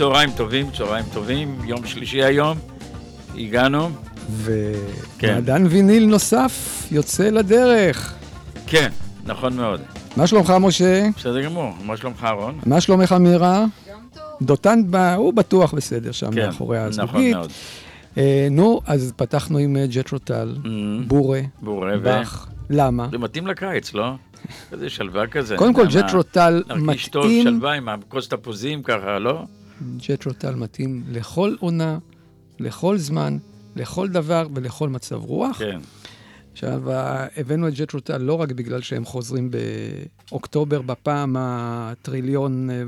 צהריים טובים, צהריים טובים, יום שלישי היום, הגענו. ומעדן כן. ויניל נוסף יוצא לדרך. כן, נכון מאוד. מה שלומך, משה? בסדר גמור, מה שלומך, אהרון? מה שלומך, מירה? גם טוב. דותן, הוא בטוח בסדר שם כן, מאחורי הזוגית. נכון מאוד. אה, נו, אז פתחנו עם אה, ג'טרוטל, mm-hmm. בורה, בורה באך. ו... למה? זה מתאים לקיץ, לא? איזה שלווה כזה. קודם כל, ג'טרוטל מתאים... נרגיש טוב, שלווה עם הכוס תפוזים ככה, לא? ג'ת'רו טאל מתאים לכל עונה, לכל זמן, לכל דבר ולכל מצב רוח. כן. עכשיו, הבאנו את ג'ת'רו טאל לא רק בגלל שהם חוזרים באוקטובר בפעם הטריליון אה,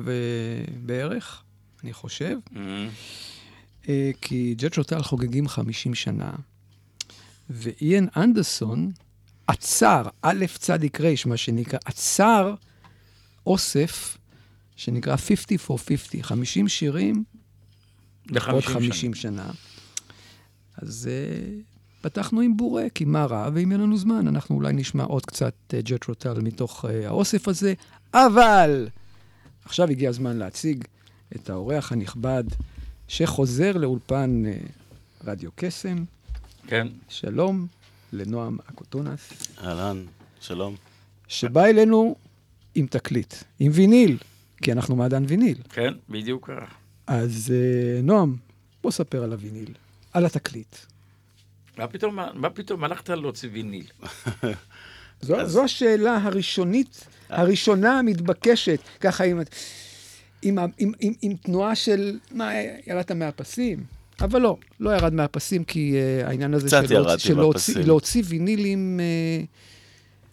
בערך, אני חושב, mm-hmm. כי ג'ת'רו טאל חוגגים 50 שנה, ואיאן אנדרסון, עצר, א' צדיק ר', מה שנקרא, עצר אוסף שנקרא 50 for 50, 50 שירים עוד 50 שנה. שנה. אז uh, פתחנו עם בורק, כי מה רע, ואם יהיה לנו זמן, אנחנו אולי נשמע עוד קצת uh, ג'טרוטל מתוך uh, האוסף הזה, אבל עכשיו הגיע הזמן להציג את האורח הנכבד שחוזר לאולפן uh, רדיו קסם. כן. שלום, לנועם אקוטונס. אהלן, שלום. שבא אלינו עם תקליט, עם ויניל, כי אנחנו מעדן ויניל. כן, בדיוק ככה. אז uh, נועם, בוא ספר על הוויניל, על התקליט. מה פתאום, מה פתאום הלכת להוציא ויניל? זו, אז... זו השאלה הראשונית, הראשונה המתבקשת, ככה עם, עם, עם, עם, עם תנועה של, מה, ירדת מהפסים? אבל לא, לא ירד מהפסים, כי uh, העניין הזה של, להוצ... של להוציא, להוציא וינילים, uh,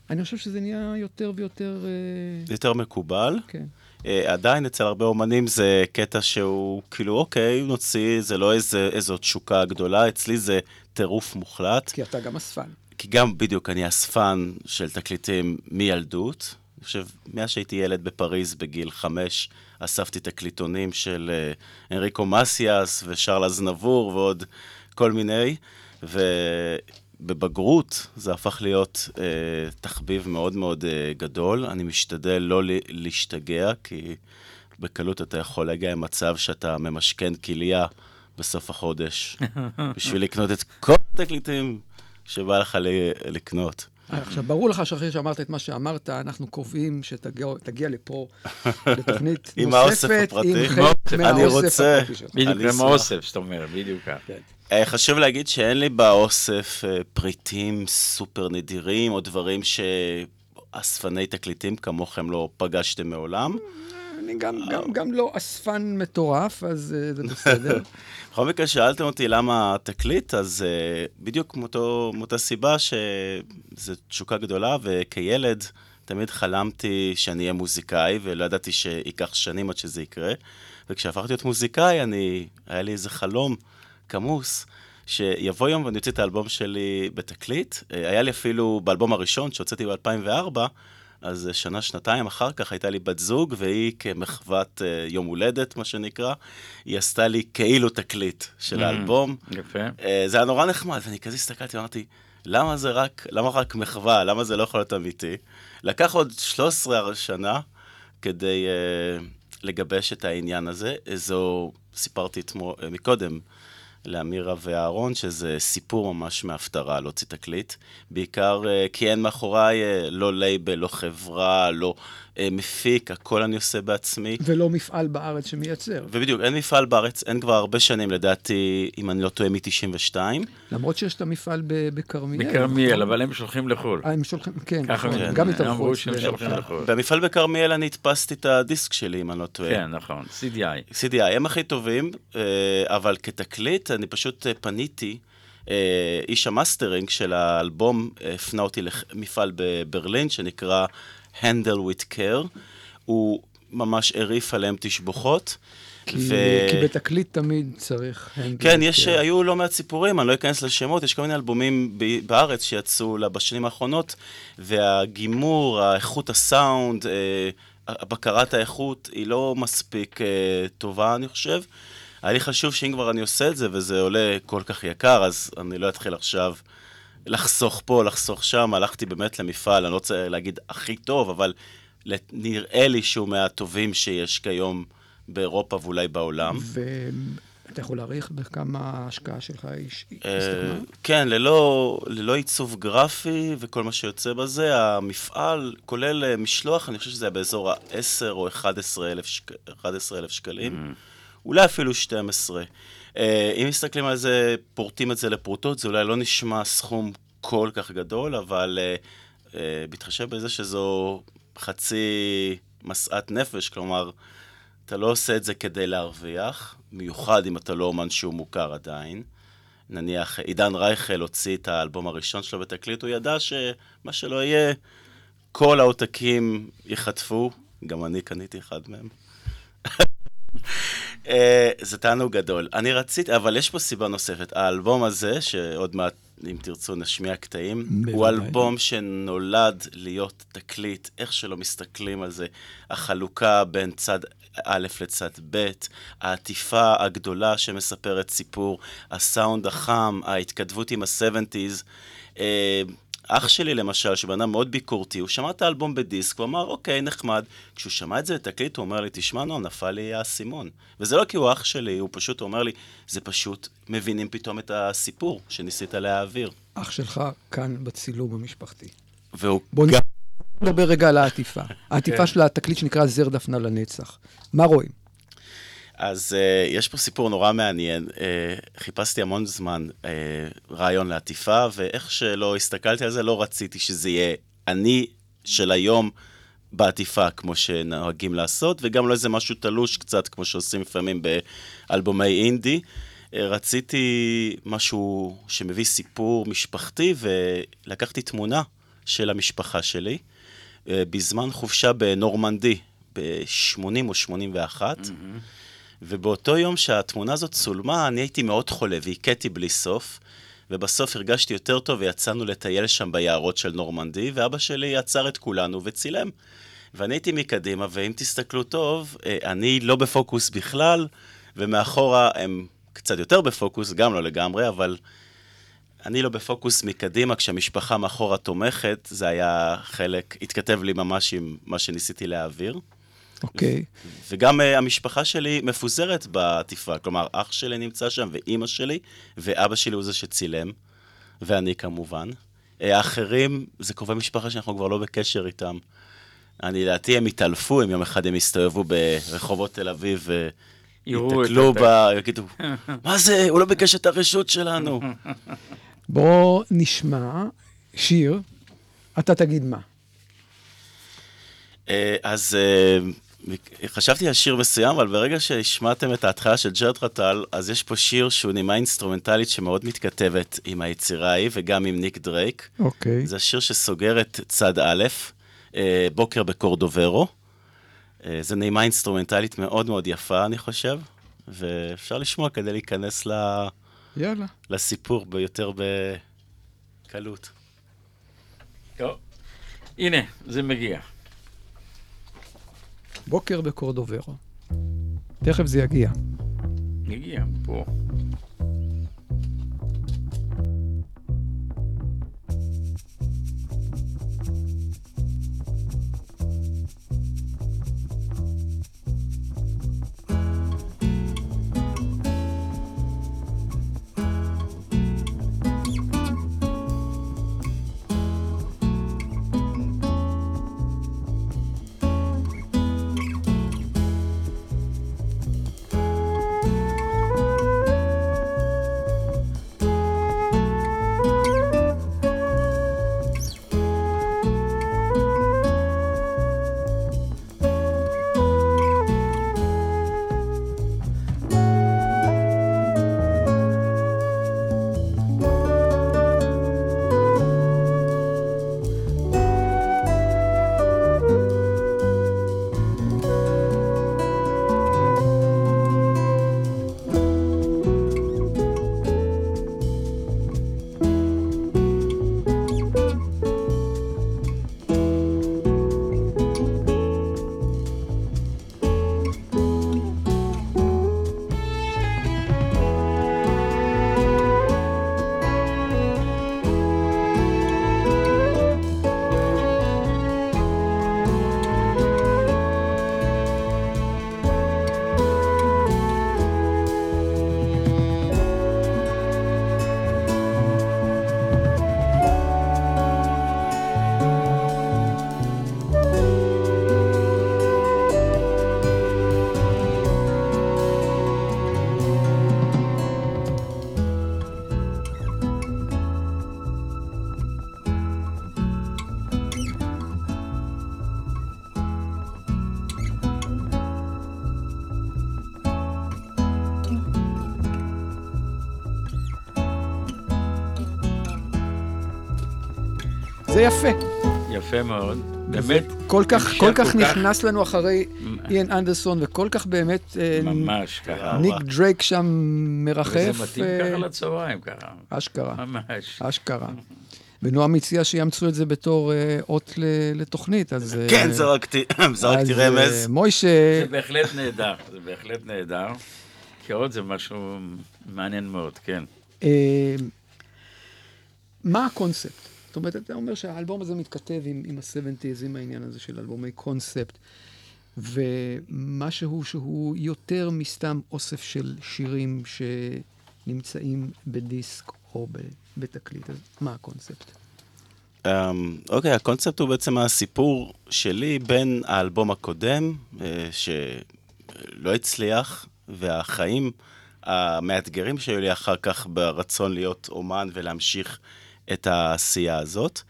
אני חושב שזה נהיה יותר ויותר... Uh... יותר מקובל. כן. עדיין אצל הרבה אומנים זה קטע שהוא כאילו, אוקיי, נוציא, זה לא איזה, איזו תשוקה גדולה, אצלי זה טירוף מוחלט. כי אתה גם אספן. כי גם, בדיוק, אני אספן של תקליטים מילדות. אני חושב, מאז שהייתי ילד בפריז בגיל חמש, אספתי תקליטונים של uh, אנריקו מסיאס ושרל אזנבור ועוד כל מיני, ובבגרות זה הפך להיות uh, תחביב מאוד מאוד uh, גדול. אני משתדל לא להשתגע, כי בקלות אתה יכול להגיע למצב שאתה ממשכן כליה בסוף החודש, בשביל לקנות את כל התקליטים שבא לך לקנות. עכשיו, ברור לך שאחרי שאמרת את מה שאמרת, אנחנו קובעים שתגיע לפה לתוכנית עם האוסף הפרטי. עם חלק מהאוסף הפרטי שלך. בדיוק, עם האוסף, שאתה אומר, בדיוק ככה. אה, חשוב להגיד שאין לי באוסף אה, פריטים סופר נדירים, או דברים שאספני תקליטים כמוכם לא פגשתם מעולם. אני גם, גם, גם לא אספן מטורף, אז uh, זה בסדר. בכל מקרה, שאלתם אותי למה תקליט, אז uh, בדיוק מאותה סיבה שזו תשוקה גדולה, וכילד תמיד חלמתי שאני אהיה מוזיקאי, ולא ידעתי שייקח שנים עד שזה יקרה. וכשהפכתי להיות מוזיקאי, אני, היה לי איזה חלום כמוס. שיבוא יום ואני אוציא את האלבום שלי בתקליט. אה, היה לי אפילו באלבום הראשון שהוצאתי ב-2004, אז שנה, שנתיים אחר כך הייתה לי בת זוג, והיא כמחוות אה, יום הולדת, מה שנקרא, היא עשתה לי כאילו תקליט של mm, האלבום. יפה. אה, זה היה נורא נחמד, ואני כזה הסתכלתי ואמרתי, למה זה רק, למה רק מחווה? למה זה לא יכול להיות אמיתי? לקח עוד 13 שנה כדי uh, לגבש את העניין הזה. זו, סיפרתי אתמול, מקודם, לאמירה ואהרון, שזה סיפור ממש מהפטרה להוציא תקליט. בעיקר uh, כי אין מאחוריי uh, לא לייבל, לא חברה, לא מפיק, הכל אני עושה בעצמי. ולא מפעל בארץ שמייצר. ובדיוק, אין מפעל בארץ, אין כבר הרבה שנים, לדעתי, אם אני לא טועה, מ-92. למרות שיש את המפעל בכרמיאל. בכרמיאל, נכון? אבל הם שולחים לחו"ל. הם שולחים, כן, ככה נכון, כן, גם את אמרו החוץ. שהם שולחים לחו"ל. במפעל בכרמיאל אני הדפסתי את הדיסק שלי, אם אני לא טועה. כן, נכון, CDI. CDI, הם הכי טובים, אבל כתקליט, אני פשוט פניתי. איש המאסטרינג של האלבום הפנה אותי למפעל בברלין שנקרא Handle with Care. הוא ממש הרעיף עליהם תשבוכות. כי, ו... כי בתקליט תמיד צריך... כן, יש, care. היו לא מעט סיפורים, אני לא אכנס לשמות, יש כל מיני אלבומים בארץ שיצאו בשנים האחרונות, והגימור, האיכות הסאונד, בקרת האיכות, היא לא מספיק טובה, אני חושב. היה לי חשוב שאם כבר אני עושה את זה, וזה עולה כל כך יקר, אז אני לא אתחיל עכשיו לחסוך פה, לחסוך שם. הלכתי באמת למפעל, אני לא רוצה להגיד הכי טוב, אבל נראה לי שהוא מהטובים שיש כיום באירופה ואולי בעולם. ואתה יכול להעריך בכמה ההשקעה שלך הסתכמה? כן, ללא, ללא עיצוב גרפי וכל מה שיוצא בזה, המפעל כולל משלוח, אני חושב שזה היה באזור ה-10 או 11 אלף, שק... 11 אלף שקלים. Mm-hmm. אולי אפילו 12. Uh, אם מסתכלים על זה, פורטים את זה לפרוטות, זה אולי לא נשמע סכום כל כך גדול, אבל uh, uh, בהתחשב בזה שזו חצי משאת נפש, כלומר, אתה לא עושה את זה כדי להרוויח, מיוחד אם אתה לא אומן שהוא מוכר עדיין. נניח, עידן רייכל הוציא את האלבום הראשון שלו בתקליט, הוא ידע שמה שלא יהיה, כל העותקים ייחטפו, גם אני קניתי אחד מהם. אה, זה תענוג גדול. אני רציתי, אבל יש פה סיבה נוספת. האלבום הזה, שעוד מעט, אם תרצו, נשמיע קטעים, הוא אלבום שנולד להיות תקליט, איך שלא מסתכלים על זה. החלוקה בין צד א' לצד ב', העטיפה הגדולה שמספרת סיפור, הסאונד החם, ההתכתבות עם ה-70's. אח שלי למשל, שבן אדם מאוד ביקורתי, הוא שמע את האלבום בדיסק, הוא אמר, אוקיי, נחמד. כשהוא שמע את זה בתקליט, הוא אומר לי, תשמע, נו, נפל לי האסימון. וזה לא כי הוא אח שלי, הוא פשוט אומר לי, זה פשוט, מבינים פתאום את הסיפור שניסית להעביר. אח שלך כאן בצילום המשפחתי. והוא בוא גם... נדבר רגע על העטיפה. העטיפה כן. של התקליט שנקרא זר דפנה לנצח. מה רואים? אז uh, יש פה סיפור נורא מעניין. Uh, חיפשתי המון זמן uh, רעיון לעטיפה, ואיך שלא הסתכלתי על זה, לא רציתי שזה יהיה אני של היום בעטיפה, כמו שנוהגים לעשות, וגם לא איזה משהו תלוש קצת, כמו שעושים לפעמים באלבומי אינדי. Uh, רציתי משהו שמביא סיפור משפחתי, ולקחתי תמונה של המשפחה שלי uh, בזמן חופשה בנורמנדי, ב-80 או 81. Mm-hmm. ובאותו יום שהתמונה הזאת צולמה, אני הייתי מאוד חולה והכיתי בלי סוף, ובסוף הרגשתי יותר טוב ויצאנו לטייל שם ביערות של נורמנדי, ואבא שלי עצר את כולנו וצילם. ואני הייתי מקדימה, ואם תסתכלו טוב, אה, אני לא בפוקוס בכלל, ומאחורה הם קצת יותר בפוקוס, גם לא לגמרי, אבל אני לא בפוקוס מקדימה, כשהמשפחה מאחורה תומכת, זה היה חלק, התכתב לי ממש עם מה שניסיתי להעביר. אוקיי. Okay. וגם uh, המשפחה שלי מפוזרת בעטיפה, כלומר, אח שלי נמצא שם, ואימא שלי, ואבא שלי הוא זה שצילם, ואני כמובן. Uh, האחרים, זה קרובי משפחה שאנחנו כבר לא בקשר איתם. אני, לדעתי, הם יתעלפו אם יום אחד הם יסתובבו ברחובות תל אביב ויתקלו ב... יגידו, מה זה? הוא לא ביקש את הרשות שלנו. בואו נשמע שיר, אתה תגיד מה. אז חשבתי על שיר מסוים, אבל ברגע שהשמעתם את ההתחלה של ג'ת'רו טאל, אז יש פה שיר שהוא נימה אינסטרומנטלית שמאוד מתכתבת עם היצירה ההיא וגם עם ניק דרייק. אוקיי. זה השיר שסוגר את צד א', אה, בוקר בקורדוברו. אה, זה נעימה אינסטרומנטלית מאוד מאוד יפה, אני חושב, ואפשר לשמוע כדי להיכנס ל... יאללה. לסיפור ביותר בקלות. טוב, הנה, זה מגיע. בוקר בקורדוברו. תכף זה יגיע. מגיע, פה. זה יפה. יפה מאוד. באמת, כל כך, כל כך נכנס לנו אחרי איאן אנדרסון, וכל כך באמת אה, ממש ככה. ניק דרייק שם מרחף. זה מתאים אה, ככה לצהריים, ככה. אשכרה, ממש. אשכרה. ונועם הציע שיאמצו את זה בתור אה, אות לתוכנית, אז... כן, זרקתי, רמז. מוישה, זה בהחלט נהדר, זה בהחלט נהדר. כי עוד זה משהו מעניין מאוד, כן. מה הקונספט? אומרת, אתה אומר שהאלבום הזה מתכתב עם, עם ה-70's, עם העניין הזה של אלבומי קונספט, ומשהו שהוא יותר מסתם אוסף של שירים שנמצאים בדיסק או בתקליט. אז מה הקונספט? אמ, אוקיי, הקונספט הוא בעצם הסיפור שלי בין האלבום הקודם, אה, שלא הצליח, והחיים המאתגרים שהיו לי אחר כך ברצון להיות אומן ולהמשיך את העשייה הזאת,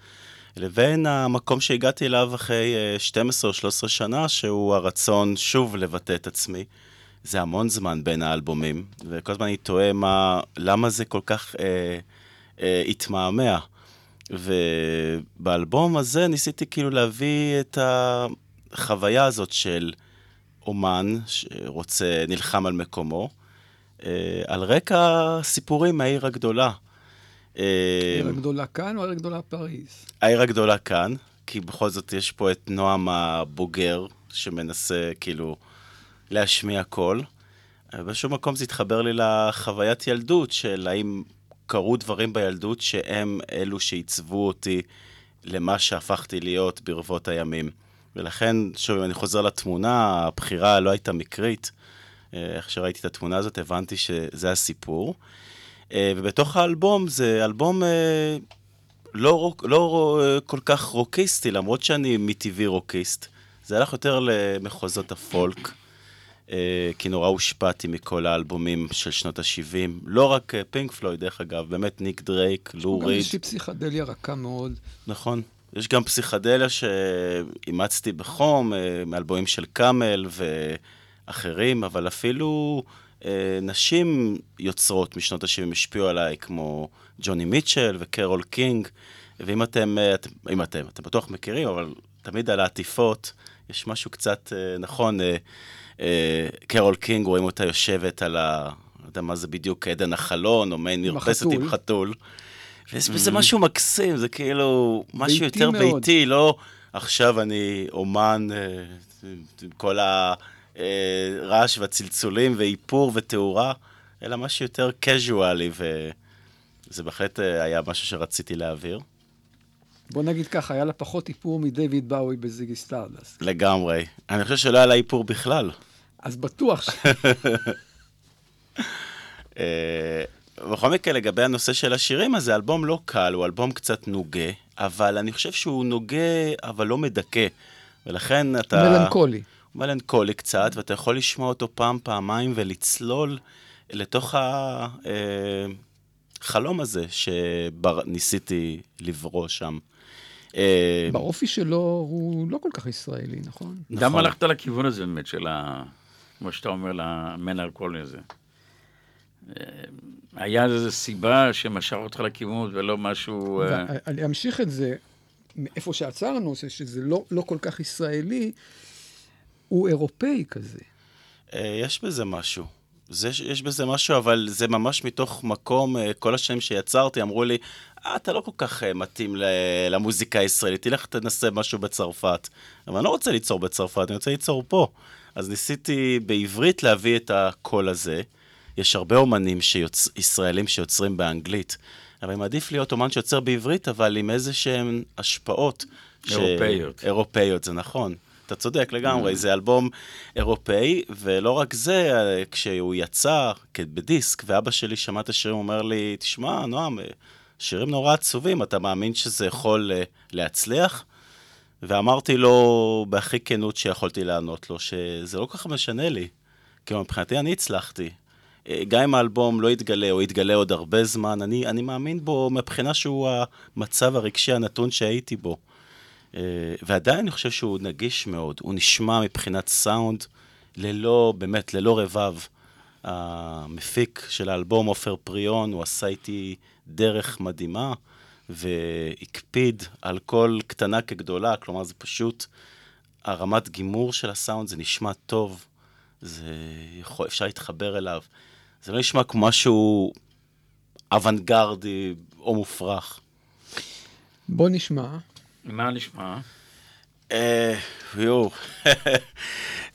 לבין המקום שהגעתי אליו אחרי אה, 12 או 13 שנה, שהוא הרצון שוב לבטא את עצמי. זה המון זמן בין האלבומים, וכל הזמן אני תוהה מה, למה זה כל כך אה, אה, התמהמה. ובאלבום הזה ניסיתי כאילו להביא את החוויה הזאת של אומן שרוצה, נלחם על מקומו, אה, על רקע סיפורים מהעיר הגדולה. העיר הגדולה כאן או העיר הגדולה פריז? העיר הגדולה כאן, כי בכל זאת יש פה את נועם הבוגר, שמנסה כאילו להשמיע קול. באיזשהו מקום זה התחבר לי לחוויית ילדות, של האם קרו דברים בילדות שהם אלו שעיצבו אותי למה שהפכתי להיות ברבות הימים. ולכן, שוב, אם אני חוזר לתמונה, הבחירה לא הייתה מקרית. אה, איך שראיתי את התמונה הזאת, הבנתי שזה הסיפור. אה, ובתוך האלבום, זה אלבום אה, לא, רוק, לא אה, כל כך רוקיסטי, למרות שאני מטבעי רוקיסט. זה הלך יותר למחוזות הפולק, כי נורא הושפעתי מכל האלבומים של שנות ה-70. לא רק פינק פלויד, דרך אגב, באמת ניק דרייק, לו גם ריד. איזושהי פסיכדליה רכה מאוד. נכון. יש גם פסיכדליה שאימצתי בחום, מאלבומים של קאמל ואחרים, אבל אפילו נשים יוצרות משנות ה-70 השפיעו עליי, כמו ג'וני מיטשל וקרול קינג, ואם אתם, אם אתם, אתם בטוח מכירים, אבל תמיד על העטיפות, יש משהו קצת, נכון, קרול קינג, רואים אותה יושבת על ה... לא יודע מה זה בדיוק, אדן החלון, או מעין מרפסת עם חתול. ויש בזה משהו מקסים, זה כאילו משהו יותר. ביתי, לא עכשיו אני אומן כל הרעש והצלצולים ואיפור ותאורה, אלא משהו יותר קזואלי, וזה בהחלט היה משהו שרציתי להעביר. בוא נגיד ככה, היה לה פחות איפור מדייוויד באוי בזיגי סטארדסט. לגמרי. אני חושב שלא היה לה איפור בכלל. אז בטוח ש... בכל מקרה, לגבי הנושא של השירים, אז זה אלבום לא קל, הוא אלבום קצת נוגה, אבל אני חושב שהוא נוגה, אבל לא מדכא. ולכן אתה... מלנכולי. מלנכולי קצת, ואתה יכול לשמוע אותו פעם, פעמיים, ולצלול לתוך החלום הזה שניסיתי לברוא שם. אה, באופי שלו הוא לא כל כך ישראלי, נכון? גם נכון. הלכת לכיוון הזה באמת, של ה... כמו שאתה אומר, למנרקולי הזה. אה, היה איזו סיבה שמשך אותך לכיוון ולא משהו... אה, אני אמשיך את זה מאיפה שעצרנו, שזה לא, לא כל כך ישראלי, הוא אירופאי כזה. יש בזה משהו. זה, יש בזה משהו, אבל זה ממש מתוך מקום, כל השנים שיצרתי, אמרו לי, אתה לא כל כך מתאים למוזיקה הישראלית, תלך תנסה משהו בצרפת. אבל אני לא רוצה ליצור בצרפת, אני רוצה ליצור פה. אז ניסיתי בעברית להביא את הקול הזה. יש הרבה אומנים שיוצ... ישראלים שיוצרים באנגלית, אבל אני מעדיף להיות אומן שיוצר בעברית, אבל עם איזה שהן השפעות. אירופאיות. ש... אירופאיות, זה נכון. אתה צודק לגמרי, mm. זה אלבום אירופאי, ולא רק זה, כשהוא יצא בדיסק, ואבא שלי שמע את השירים, הוא אומר לי, תשמע, נועם, שירים נורא עצובים, אתה מאמין שזה יכול אה, להצליח? ואמרתי לו בהכי כנות שיכולתי לענות לו, שזה לא כל כך משנה לי. כי מבחינתי אני הצלחתי. אה, גם אם האלבום לא יתגלה, או יתגלה עוד הרבה זמן, אני, אני מאמין בו מבחינה שהוא המצב הרגשי הנתון שהייתי בו. אה, ועדיין אני חושב שהוא נגיש מאוד, הוא נשמע מבחינת סאונד ללא, באמת, ללא רבב. המפיק של האלבום, עופר פריון, הוא עשה איתי דרך מדהימה. והקפיד על כל קטנה כגדולה, כלומר זה פשוט, הרמת גימור של הסאונד זה נשמע טוב, זה יכול, אפשר להתחבר אליו. זה לא נשמע כמו משהו אוונגרדי או מופרך. בוא נשמע. מה נשמע? אה, יואו.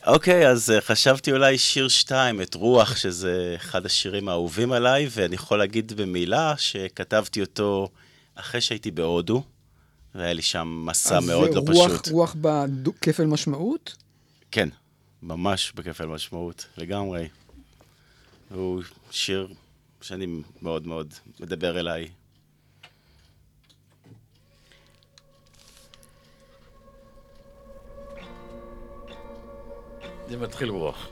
אוקיי, אז uh, חשבתי אולי שיר שתיים, את רוח, שזה אחד השירים האהובים עליי, ואני יכול להגיד במילה שכתבתי אותו אחרי שהייתי בהודו, והיה לי שם מסע מאוד לא רוח, פשוט. אז רוח בכפל משמעות? כן, ממש בכפל משמעות, לגמרי. הוא שיר שאני מאוד מאוד מדבר אליי. זה מתחיל רוח.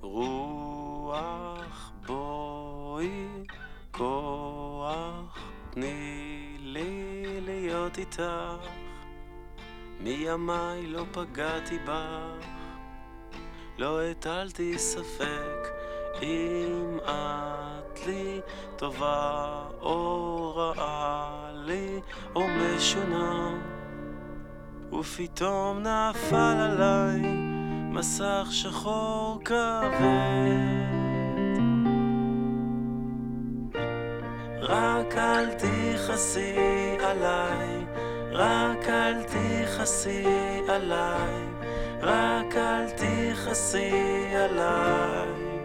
רוח בואי כוח, תני לי להיות איתך. מימיי לא פגעתי בך, לא הטלתי ספק אם את לי טובה או רעה לי או משונה. ופתאום נפל עליי מסך שחור כבד. רק אל תכעסי עליי, רק אל תכעסי עליי, רק אל תכעסי עליי.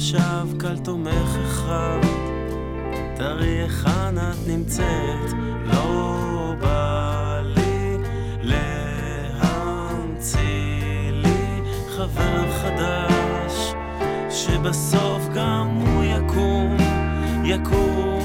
במשב קל תומך אחד, תראי היכן את נמצאת, לא בא לי להמציא לי חבר חדש, שבסוף גם הוא יקום, יקום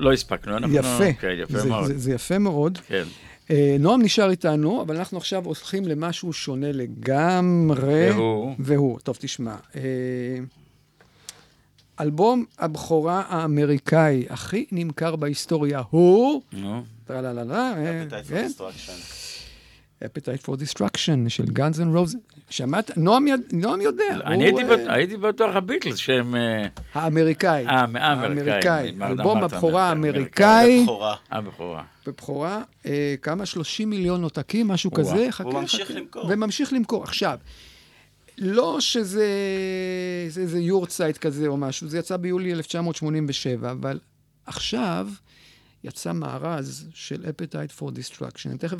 לא הספקנו. אנחנו- יפה. כן, יפה זה- מאוד. זה- זה יפה מאוד. כן. אה, נועם נשאר איתנו, אבל אנחנו עכשיו הולכים למשהו שונה לגמרי. והוא? והוא, טוב, תשמע. אה, אלבום הבכורה האמריקאי הכי נמכר בהיסטוריה הוא... נו. טרלללה, אה, Appetite for Destruction. Appetite for Destruction של Guns N' Roses. שמעת? נועם יד- נועם יודע. אני הוא, הייתי בט- הייתי בטוח הביטלס שהם... אה, האמריקאי. אה, האמריקאי. מה אלבום אמרת? הבכורה אמריקאי. האמריקאי. בכורה. הבכורה. בבכורה, אה, כמה? 30 מיליון עותקים, משהו. כזה. חכה, והוא ממשיך. למכור. וממשיך למכור. עכשיו, לא שזה זה, זה יורצייט כזה או משהו, זה יצא ביולי 1987, אבל עכשיו יצא מארז של Appetite for Destruction. אני תכף,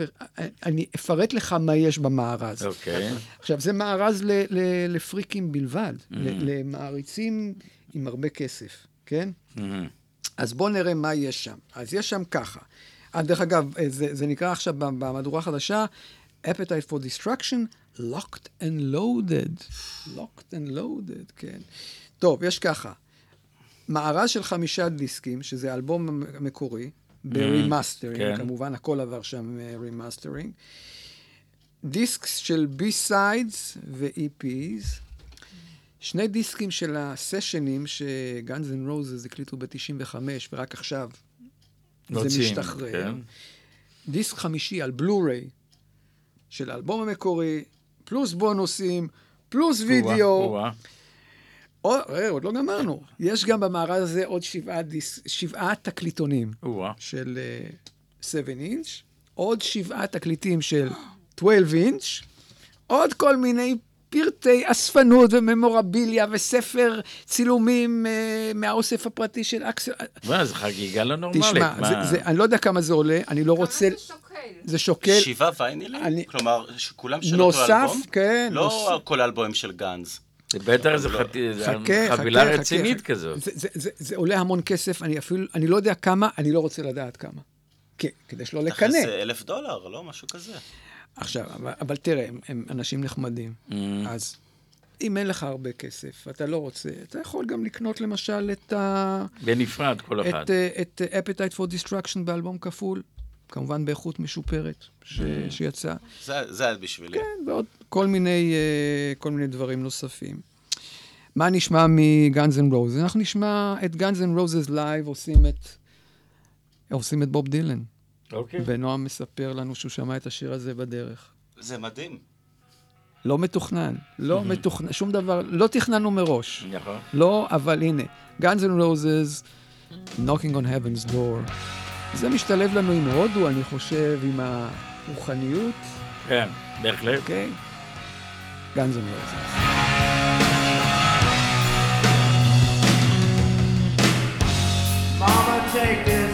אני אפרט לך מה יש במארז. אוקיי. עכשיו, זה מארז ל, ל, לפריקים בלבד, ל, למעריצים עם הרבה כסף, כן? מהמם. אז בואו נראה מה יש שם. אז יש שם ככה. אה, דרך אגב, אה, זה, זה נקרא עכשיו במהדורה החדשה, Appetite for Destruction, Locked and Loaded. Locked and Loaded, כן. טוב, יש ככה. מארז של חמישה דיסקים, שזה האלבום המקורי, ב remastering, כן. כמובן, הכל עבר שם remastering. discs של B-sides ו-EPs. שני דיסקים של הסשנים שגאנז אנד רוזס הקליטו ב-95, ורק עכשיו זה מוציאים, משתחרר. כן. דיסק חמישי על בלו-ריי של האלבום המקורי, פלוס בונוסים, פלוס וידאו. עוד, ראה, עוד לא גמרנו. יש גם במארז הזה עוד שבעה, דיס, שבעה תקליטונים או-אה. של אה, 7 אינץ', עוד שבעה תקליטים של 12 אינץ', עוד כל מיני פרטי אספנות וממורביליה וספר צילומים uh, מהאוסף הפרטי של אקסל. מה, זה חגיגה לא נורמלית. תשמע, מה? זה, זה, אני לא יודע כמה זה עולה, אני לא רוצה... כמה זה שוקל? זה שוקל. שבעה ויינילים? אני- כלומר, שכולם של אותו נוסף, אלבום? כן. לא נוסף. כל האלבומים של גאנז. זה בטח איזה חתי- זה חכה, חבילה רצינית. כזאת. זה, זה, זה, זה עולה המון כסף, אני אפילו, אני לא יודע כמה, אני לא רוצה לדעת כמה. כדי שלא לקנא. זה אלף דולר, לא? משהו כזה. עכשיו, אבל, תראה, הם, אנשים נחמדים. Mm. אז אם אין לך הרבה כסף, אתה לא רוצה, אתה יכול גם לקנות למשל את, ה, בנפרד כל אחד. את, אה, את אה, Appetite for Destruction באלבום כפול, כמובן באיכות משופרת ש... Mm. שיצאה. זה היה בשבילי. כן, ועוד כל מיני, אה, כל מיני דברים נוספים. מה נשמע מגאנז אנד רוזס? אנחנו נשמע את גאנז אנד רוזס לייב, עושים את, עושים את בוב דילן. אוקיי. Okay. ונועם מספר לנו שהוא שמע את השיר הזה בדרך. זה מדהים. לא מתוכנן, לא mm-hmm. מתוכנן, שום דבר, לא תכננו מראש. נכון. לא, אבל הנה, גאנז אנד רוזס, Knocking on Heaven's Door. זה משתלב לנו עם הודו, אני חושב, עם הרוחניות. כן, בהחלט. אוקיי? גאנז אנד רוזס. Mama, take this.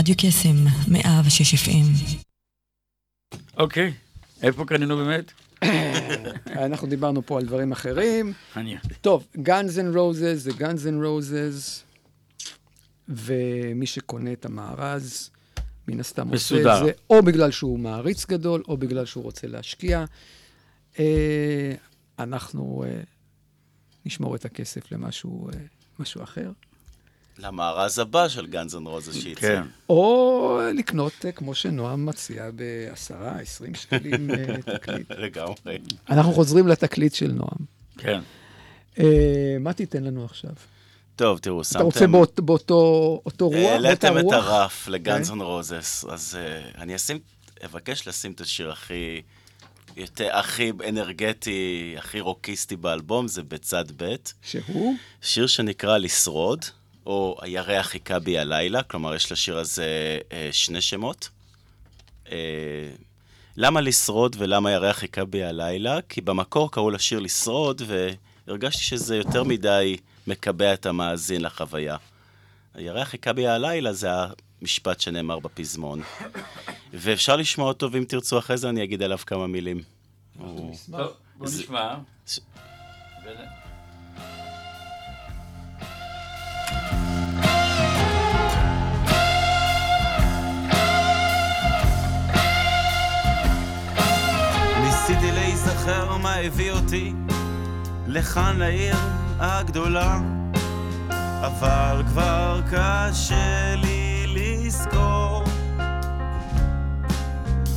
רדיו קסם, מאה ושש FM. אוקיי, איפה קנינו באמת? אה, אנחנו דיברנו פה על דברים אחרים. טוב, Guns N' Roses זה Guns N' Roses, ומי שקונה את המארז, מן הסתם עושה את זה, או בגלל שהוא מעריץ גדול, או בגלל שהוא רוצה להשקיע. אה, אנחנו אה, נשמור את הכסף למשהו אחר. למארז הבא של גאנז אנד רוזס שיצא. כן. או לקנות, אה, כמו שנועם מציע, ב-10, 20 שקלים אה, תקליט. לגמרי. אנחנו חוזרים לתקליט של נועם. כן. אה, מה תיתן לנו עכשיו? טוב, תראו, שמתם... אתה רוצה באות, באותו אותו רוח? העליתם את? הרף לגאנס כן. אנד רוזס, אז אה, אני אשים, אבקש לשים את השיר הכי, יותר, הכי אנרגטי, הכי רוקיסטי באלבום, זה בצד ב', שהוא? שיר שנקרא לשרוד, או הירח חיכה בי הלילה, כלומר, יש לשיר הזה uh, שני שמות. Uh, למה לשרוד ולמה הירח חיכה בי הלילה? כי במקור קראו לשיר לשרוד, והרגשתי שזה יותר מדי מקבע את המאזין לחוויה. הירח חיכה בי הלילה זה המשפט שנאמר בפזמון. ואפשר לשמוע אותו, ואם תרצו אחרי זה אני אגיד עליו כמה מילים. טוב, בוא נשמע. להיזכר מה הביא אותי לכאן לעיר הגדולה. אבל כבר קשה לי לזכור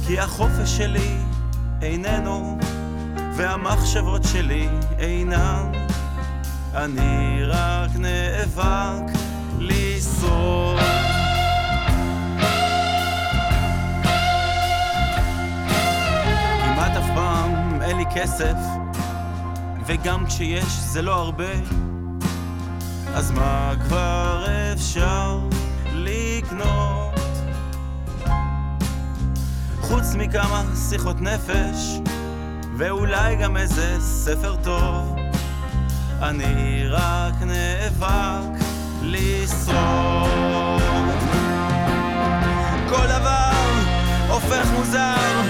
כי החופש שלי איננו והמחשבות שלי אינן. אני רק נאבק לשרוד לי כסף, וגם כשיש זה לא הרבה, אז מה כבר אפשר לקנות? חוץ מכמה שיחות נפש, ואולי גם איזה ספר טוב, אני רק נאבק לשרוד. כל דבר הופך מוזר,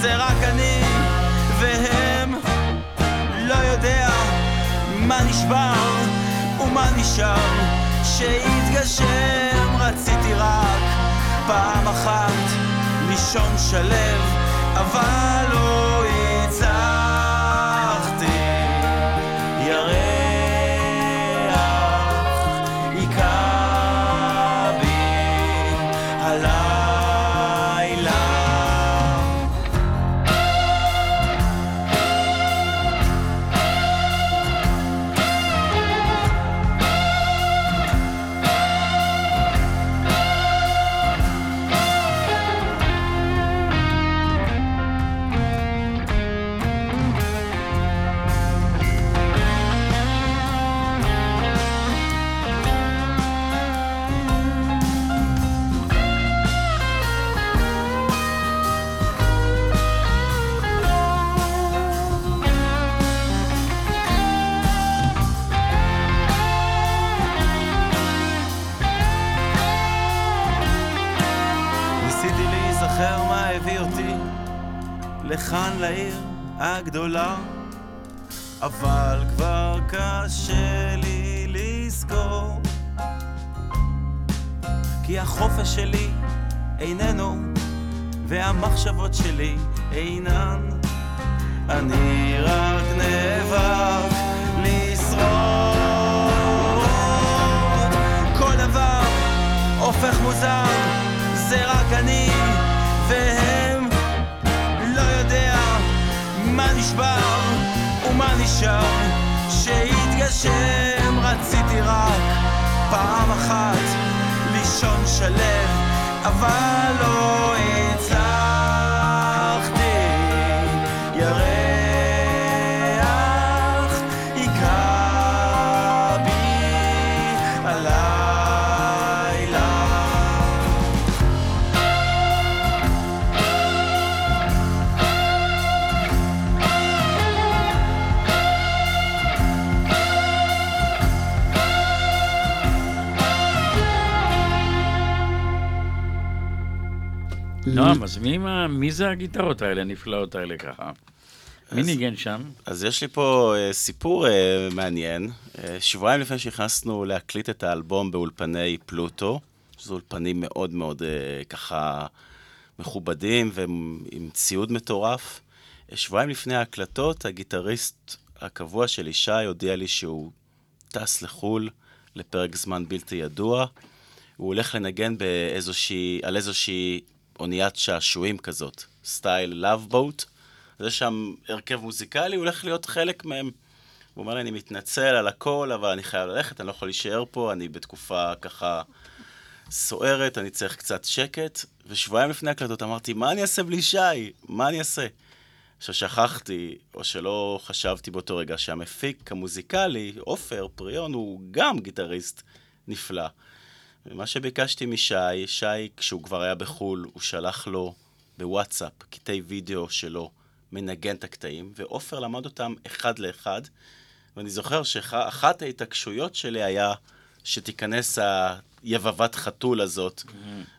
זה רק אני מה נשבר ומה נשאר? שיתגשם רציתי רק פעם אחת לישון שלב אבל לא לכאן לעיר הגדולה. אבל כבר קשה לי לזכור כי החופש שלי איננו והמחשבות שלי אינן. אני רק נאבק לשרוד. כל דבר הופך מוזר זה רק אני נשאר שיתגשם רציתי רק פעם אחת לישון שלב אבל לא הצלחתי נועם, אז מי, מי זה הגיטרות האלה, הנפלאות האלה ככה? מי ניגן שם? אז יש לי פה אה, סיפור אה, מעניין. אה, שבועיים לפני שנכנסנו להקליט את האלבום באולפני פלוטו, שזה אולפנים מאוד מאוד אה, ככה מכובדים ועם ציוד מטורף. שבועיים לפני ההקלטות, הגיטריסט הקבוע של ישי הודיע לי שהוא טס לחו"ל לפרק זמן בלתי ידוע. הוא הולך לנגן באיזושהי, על איזושהי אוניית שעשועים כזאת, סטייל Boat. אז יש שם הרכב מוזיקלי, הולך להיות חלק מהם. הוא אומר לי, אני מתנצל על הכל, אבל אני חייב ללכת, אני לא יכול להישאר פה, אני בתקופה ככה סוערת, אני צריך קצת שקט. ושבועיים לפני הקלטות אמרתי, מה אני אעשה בלי שי? מה אני אעשה? עכשיו שכחתי, או שלא חשבתי באותו רגע, שהמפיק המוזיקלי, עופר פריון, הוא גם גיטריסט נפלא. ומה שביקשתי משי, שי, כשהוא כבר היה בחו"ל, הוא שלח לו בוואטסאפ קטעי וידאו שלו, מנגן את הקטעים, ועופר למד אותם אחד לאחד. ואני זוכר שאחת ההתעקשויות שלי היה שתיכנס היבבת חתול הזאת,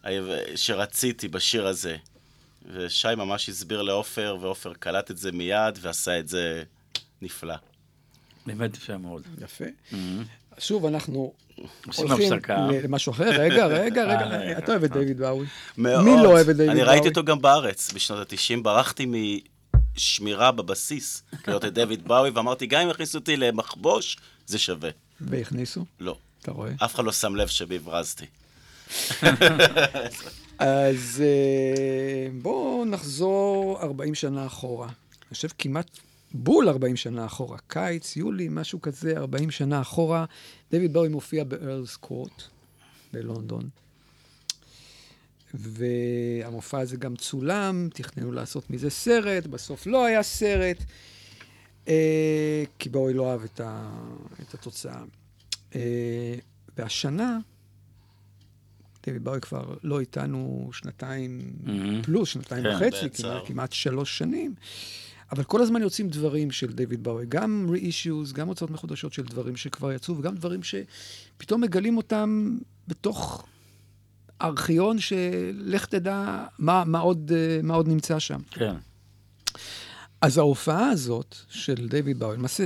היב- שרציתי בשיר הזה. ושי ממש הסביר לעופר, ועופר קלט את זה מיד ועשה את זה נפלא. באמת יפה מאוד. יפה. שוב, אנחנו הולכים הפסקה. למשהו אחר. רגע, רגע, אה, רגע, רגע. אתה אוהב את דיוויד באוי. מאוד. מי לא אוהב את דיוויד אני באוי? ראיתי אותו גם בארץ בשנות ה-90, ברחתי משמירה בבסיס, לראות את דויד באוי, ואמרתי, גם אם יכניסו אותי למחבוש, זה שווה. והכניסו, לא. אתה רואה? אף אחד לא שם לב שהברזתי. אז אה, בואו נחזור 40 שנה אחורה. אני חושב כמעט בול 40 שנה אחורה. קיץ, יולי, משהו כזה, 40 שנה אחורה. דויד באוי מופיע בארלס קורט בלונדון. והמופע הזה גם צולם, תכננו לעשות מזה סרט, בסוף לא היה סרט, אה, כי באוי לא אהב את, ה, את התוצאה. אה, והשנה, דויד באוי כבר לא איתנו שנתיים מהמם. פלוס, שנתיים כן, וחצי. כמעט, כמעט שלוש שנים. אבל כל הזמן יוצאים דברים של דיוויד באוי, גם re-issues, גם הוצאות מחודשות של דברים שכבר יצאו, וגם דברים שפתאום מגלים אותם בתוך ארכיון שלך תדע מה, מה, עוד, אה, מה עוד נמצא שם. כן. אז ההופעה הזאת של דיוויד באוי, למעשה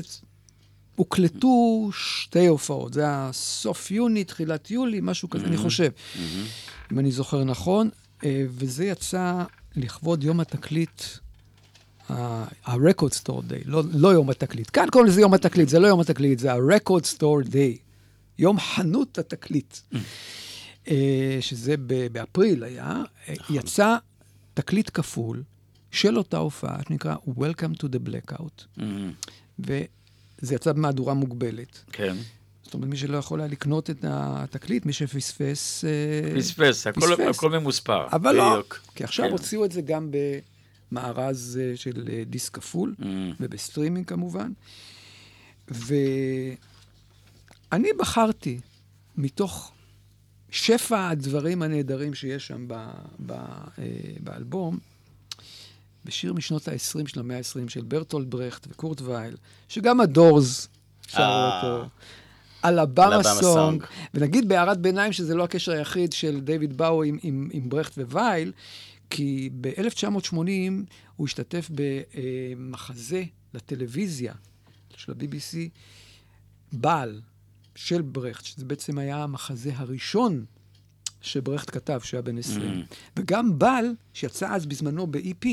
הוקלטו שתי הופעות, זה היה סוף יוני, תחילת יולי, משהו כזה, אני חושב, אם אני זוכר נכון, אה, וזה יצא לכבוד יום התקליט, ה-Record Store Day, לא, לא יום התקליט. כאן קוראים לזה יום התקליט, זה לא יום התקליט, זה ה-Record Store Day, יום חנות התקליט, אה, שזה ב- באפריל היה, אה, יצא תקליט כפול של אותה הופעה, שנקרא Welcome to the Blackout, מהמם. וזה יצא במהדורה מוגבלת. כן. זאת אומרת, מי שלא יכול היה לקנות את התקליט, מי שפספס... אה, פספס, הכל- פספס. הכל ממוספר. אבל לא. כי עכשיו כן. הוציאו את זה גם במארז אה, של אה, דיסק כפול, מהמם. ובסטרימינג כמובן. ואני בחרתי, מתוך שפע הדברים הנהדרים שיש שם ב, ב, אה, באלבום, בשיר משנות ה-20 של המאה ה-20 של ברטולד ברכט וקורט וייל, שגם הדורס שרו. אותו. Alabama Song. ונגיד בהערת ביניים שזה לא הקשר היחיד של דיוויד באו עם, עם, עם ברכט ווייל, כי ב-1980 הוא השתתף במחזה לטלוויזיה של ה-BBC, בעל של ברכט, שזה בעצם היה המחזה הראשון שברכט כתב, שהיה בן 20. וגם בעל, שיצא אז בזמנו ב-EP,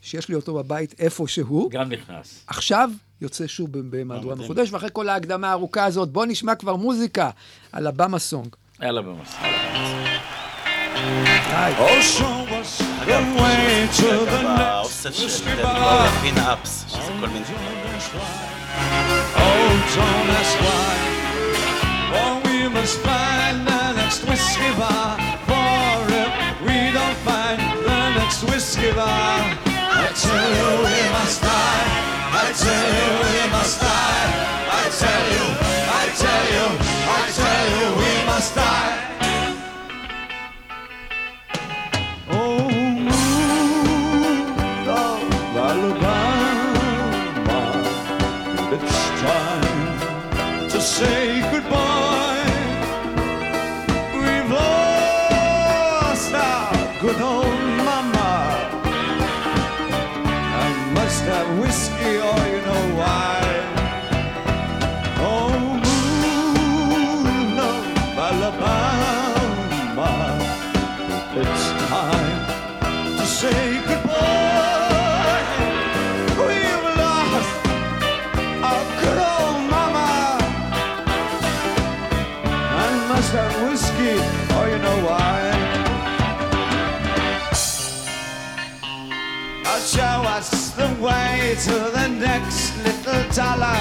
שיש לי אותו בבית איפשהו, גם נכנס. עכשיו יוצא שוב במהדורה. מחודשת, ואחרי כל ההקדמה הארוכה הזאת, בואו נשמע כבר מוזיקה על הבמה סונג. יאללה במסע. Ocean was the way to the גם next האוסף של whiskey דויד bar. באוי, הפין-אפס, שזה כל מיני... Oh, don't ask why. For we must find the next whiskey bar. For if we don't find the next whiskey bar, I tell you we must die. I tell you we must die. I tell you, I tell you, I tell you we must die. lost that whiskey. Oh, you know why? I'll show us the way to the next little dollar.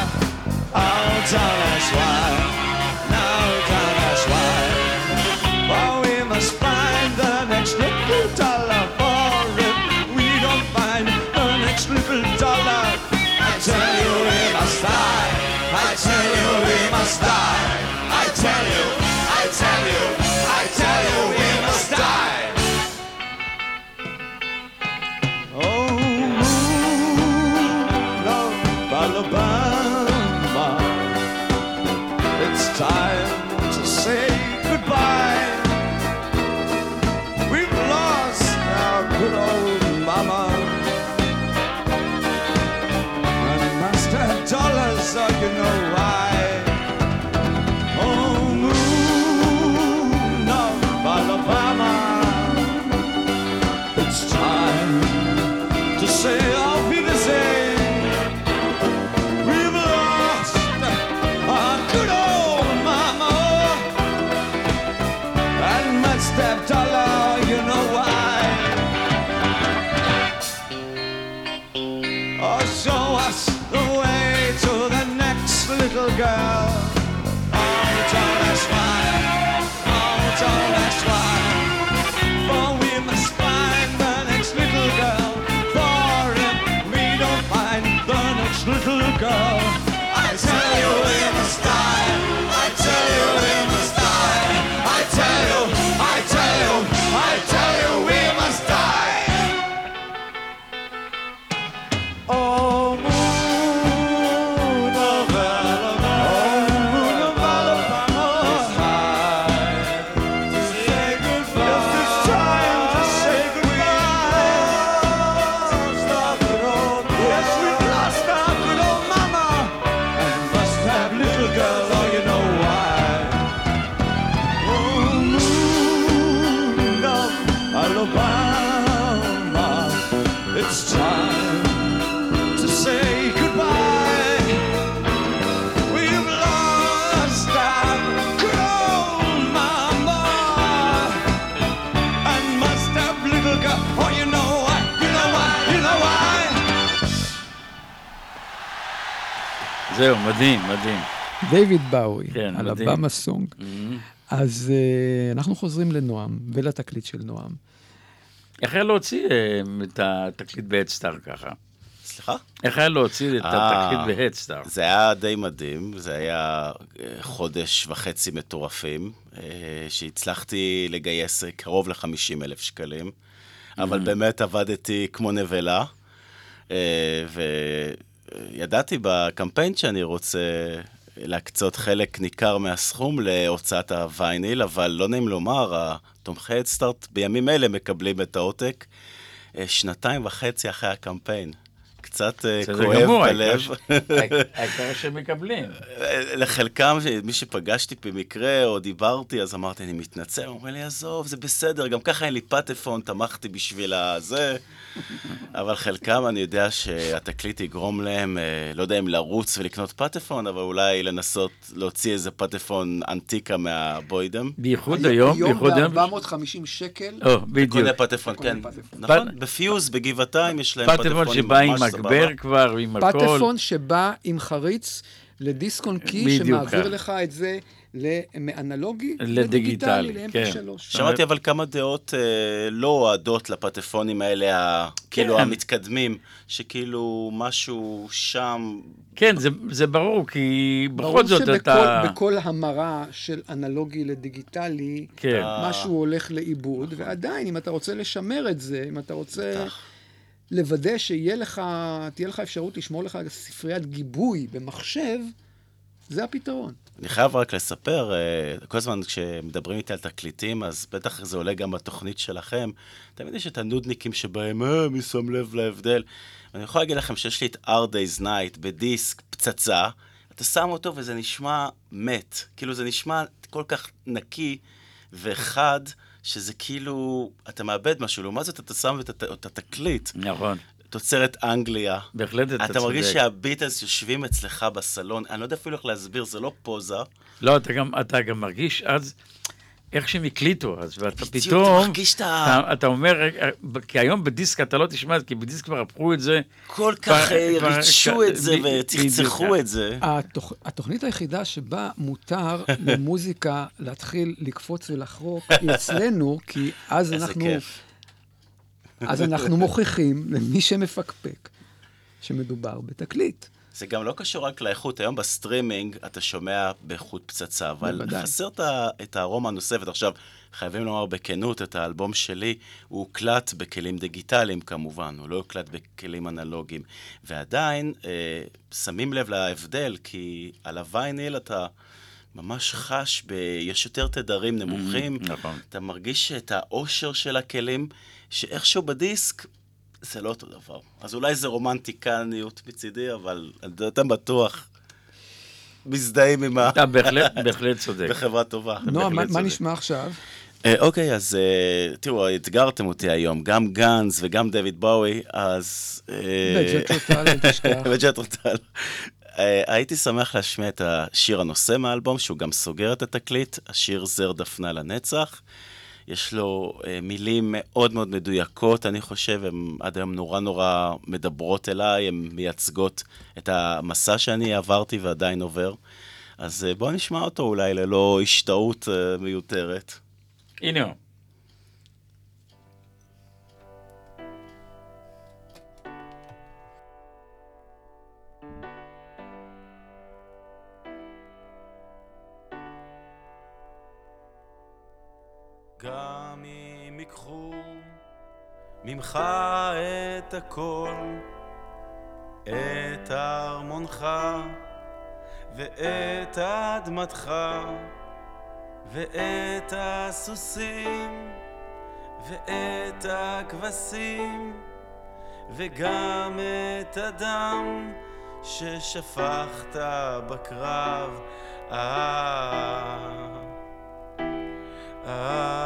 Oh, tell us why. Girl. זהו, מדהים, מדהים. דיוויד באוי, כן, על מדהים. הבמה סונג. אז אה, אנחנו חוזרים לנועם ולתקליט של נועם. איך היה להוציא אה, את התקליט בהדסטאר ככה? סליחה? איך היה להוציא את אה, התקליט בהדסטאר? זה היה די מדהים, זה היה חודש וחצי מטורפים, שהצלחתי לגייס קרוב ל-50 אלף שקלים, אבל באמת עבדתי כמו נבלה, אה, וידעתי בקמפיין שאני רוצה להקצות חלק ניכר מהסכום להוצאת הווייניל, אבל לא נעים לומר, התומכי הדסטארט בימים אלה מקבלים את העותק אה, שנתיים וחצי אחרי הקמפיין. קצת אה, כואב בלב. העיקר ש- העיקר שהם מקבלים. לחלקם, מי שפגשתי במקרה או דיברתי, אז אמרתי, אני מתנצל, אומרים לי, עזוב, זה בסדר, גם ככה אין לי פטפון, תמכתי בשביל הזה. אבל חלקם, אני יודע שהתקליט יגרום להם, אה, לא יודע אם לרוץ ולקנות פטפון, אבל אולי לנסות להוציא איזה פטפון אנטיקה מהבוידם. בייחוד היום, בייחוד היום. ב-450 שקל. או, בדיוק. קונה פטפון, כן. פטפון. נכון, בפיוז, בגבעתיים, יש להם פטפון ממש שבא עם מגבר כבר, עם הכל. פטפון שבא עם חריץ לדיסק און קי, שמעביר כך. לך את זה ל- מאנלוגי לדיגיטלי, ל-MP3. כן. שמעתי אבל כמה דעות אה, לא אוהדות לפטפונים האלה, ה- כאילו כן. המתקדמים, שכאילו משהו שם... כן, זה- זה ברור, כי ברור בכל זאת אתה... שבכל המרה של אנלוגי לדיגיטלי, כן. משהו הולך לאיבוד, ועדיין, אם אתה רוצה לשמר את זה, אם אתה רוצה לוודא שיהיה לך, לך אפשרות לשמור לך ספריית גיבוי במחשב, זה הפתרון. אני חייב רק לספר, אה, כל הזמן כשמדברים איתי על תקליטים, אז בטח זה עולה גם בתוכנית שלכם. תמיד יש את הנודניקים שבהם, אה, מי שם לב להבדל? אני יכול להגיד לכם שיש לי את Our Days Night בדיסק, פצצה, אתה שם אותו וזה נשמע מת. כאילו זה נשמע כל כך נקי וחד, שזה כאילו, אתה מאבד משהו. לעומת זאת, אתה שם את הת- את התקליט, נכון, תוצרת אנגליה. בהחלט אתה צודק. אתה מרגיש שהביטלס יושבים אצלך בסלון, אני לא יודע אפילו איך להסביר, זה לא פוזה. לא, אתה גם, אתה גם מרגיש אז, איך שהם הקליטו, אז ואתה בדיוק, פתאום, אתה מרגיש את ה- אתה, אומר, אה, כי היום בדיסק אתה לא תשמע כי בדיסק כבר הפכו את זה. כל כך אה, ריגשו את זה. וצחצחו את זה. התוכ... התוכנית היחידה שבה מותר למוזיקה להתחיל לקפוץ ולחרוק היא אצלנו, כי אז אנחנו. אז אנחנו מוכיחים למי שמפקפק שמדובר בתקליט. זה גם לא קשור רק לאיכות, היום בסטרימינג אתה שומע באיכות פצצה, אבל בוודאי. חסר את את הארומה הנוספת. עכשיו, חייבים לומר בכנות, את האלבום שלי, הוא הוקלט בכלים דיגיטליים כמובן, הוא לא הוקלט בכלים אנלוגיים. ועדיין, אה, שמים לב להבדל, כי על הוויניל אתה ממש חש, ב... יש יותר תדרים נמוכים, נכון. אתה מרגיש את העושר של הכלים, שאיכשהו בדיסק זה לא אותו דבר. אז אולי זה רומנטיקניות מצידי, אבל אתם בטוח מזדהים עם ה... אתה בהחלט, בהחלט צודק. בחברה טובה. נועה, מה. נשמע עכשיו? אה, אוקיי, אז אה, תראו, אתגרתם אותי היום, גם גאנז וגם דויד בואי, אז... אה, וג'ט רוטל, אל תשכח. וג'ט רוטל. אה, הייתי שמח להשמיע את השיר הנושא מהאלבום, שהוא גם סוגר את התקליט, השיר זר דפנה לנצח. יש לו אה, מילים מאוד מאוד מדויקות, אני חושב, הן עד היום נורא נורא מדברות אליי, הן מייצגות את המסע שאני עברתי ועדיין עובר. אז אה, בואו נשמע אותו אולי ללא השתאות אה, מיותרת. הנה הוא. ממך את הכל, את ארמונך ואת אדמתך ואת הסוסים ואת הכבשים וגם את הדם ששפכת בקרב. אה, אה.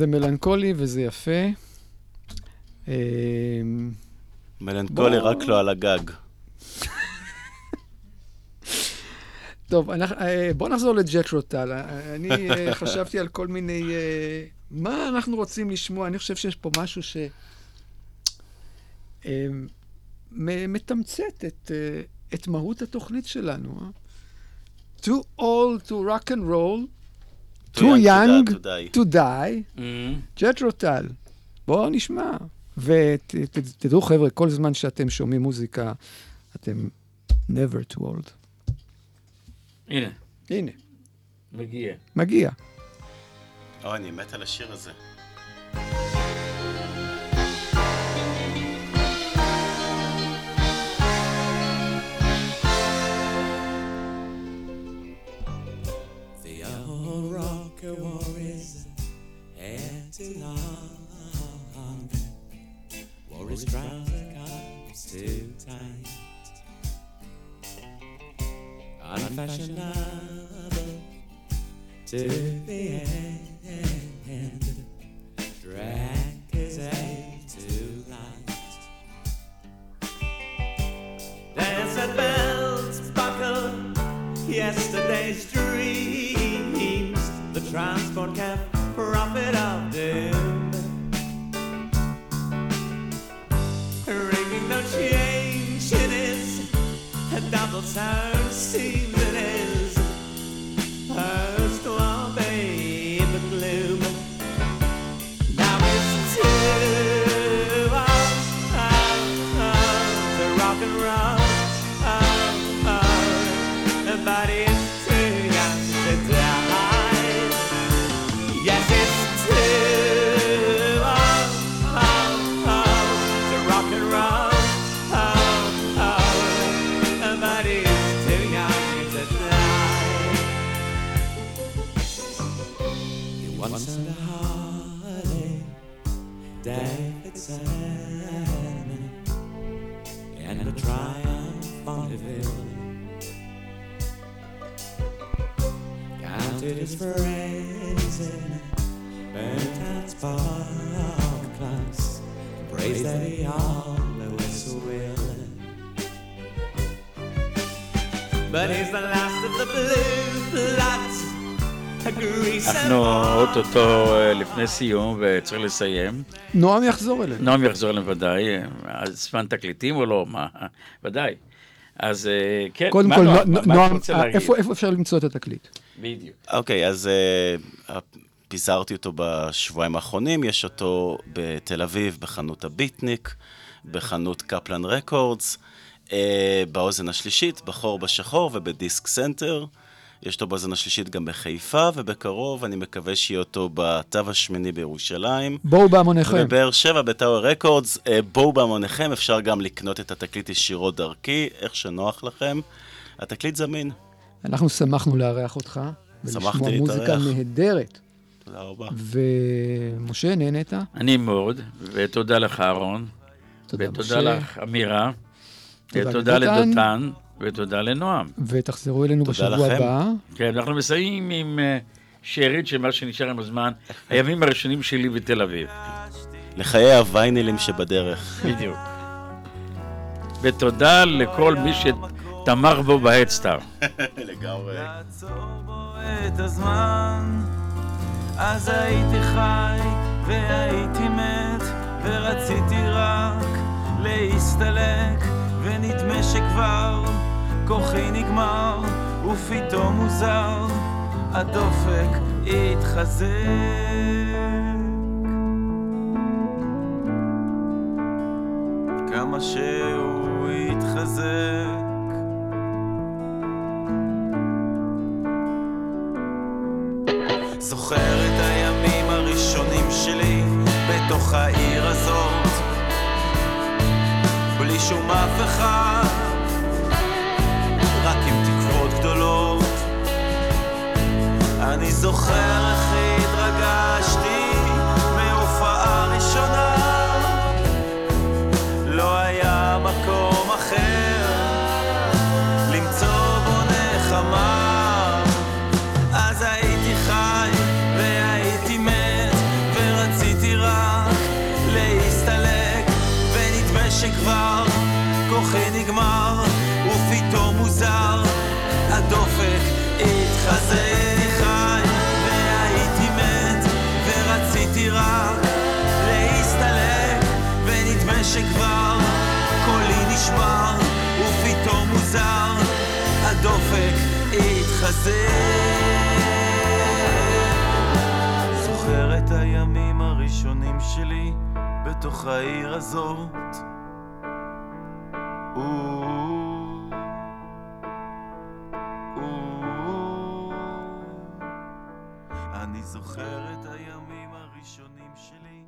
זה מלנכולי וזה יפה. אה, מלנכולי בוא. רק לא על הגג. טוב, אנחנו, אה, בוא נחזור לג'טרוטל. אה, אני אה, חשבתי על כל מיני... מה אנחנו רוצים לשמוע? אני חושב שיש פה משהו ש... אה, מ- מתמצת את, את מהות התוכנית שלנו. Too old to rock and roll, too young to die. die, Mm-hmm. ג'טרוטל. בואו נשמע. ותדעו, חבר'ה, כל זמן שאתם שומעים מוזיקה, אתם never too old. הנה, הנה, מגיע. מגיע. אוי, אני מת על השיר הזה. always drives the too tight. Unfashionable too Davidson and a Triumph Bonneville. Counted his friends in burnt out spark plugs. Praised that he always will. But he's the last of the blue bloods. אנחנו אוטוטו אה, לפני סיום וצריך לסיים. נועם יחזור אלינו. נועם יחזור אלינו ודאי. אז זמן תקליטים או לא? מה? ודאי. אז אה, כן, קודם כל, נועם? אה? איפה איפה אפשר למצוא את התקליט? בדיוק. אוקיי, אז פיזרתי אותו בשבועיים האחרונים, יש אותו בתל אביב, בחנות הביטניק, בחנות קפלן רקורדס, באוזן השלישית, בחור בשחור ובדיסק סנטר. יש אותו באוזן השלישית גם בחיפה, ובקרוב אני מקווה שיהיה אותו בתו השמיני בירושלים. בואו בהמוניכם. ובבאר שבע, בטאוור רקורדס, אה, בואו בהמוניכם, אפשר גם לקנות את התקליט ישירות דרכי, איך שנוח לכם. התקליט זמין. אנחנו שמחנו לארח אותך, ולשמוע שמחתי מוזיקה להתארח. נהדרת. תודה רבה. ומשה, נהנית? אני מאוד, ותודה לך, אהרון. תודה, ותודה משה. לך, אמירה. תודה ותודה לדותן. ותודה לנועם. ותחזרו אלינו בשבוע לכם. הבא. כן, אנחנו מסיימים עם אה, שארית של מה שנשאר עם הזמן, הימים הראשונים שלי בתל אביב. לחיי הוויינילים שבדרך. בדיוק. ותודה לכל מי שתמך בו בהדסטאר. לגמרי. לעצור בו את הזמן אז הייתי חי והייתי מת ורציתי רק להסתלק ונדמה שכבר כוחי נגמר ופתאום מוזר הדופק התחזק. כמה שהוא התחזק. זוכר את הימים הראשונים שלי בתוך העיר הזאת. בלי שום אף אחד זוכר הזה. זוכר את הימים הראשונים שלי בתוך העיר הזאת. אני זוכר את הימים הראשונים שלי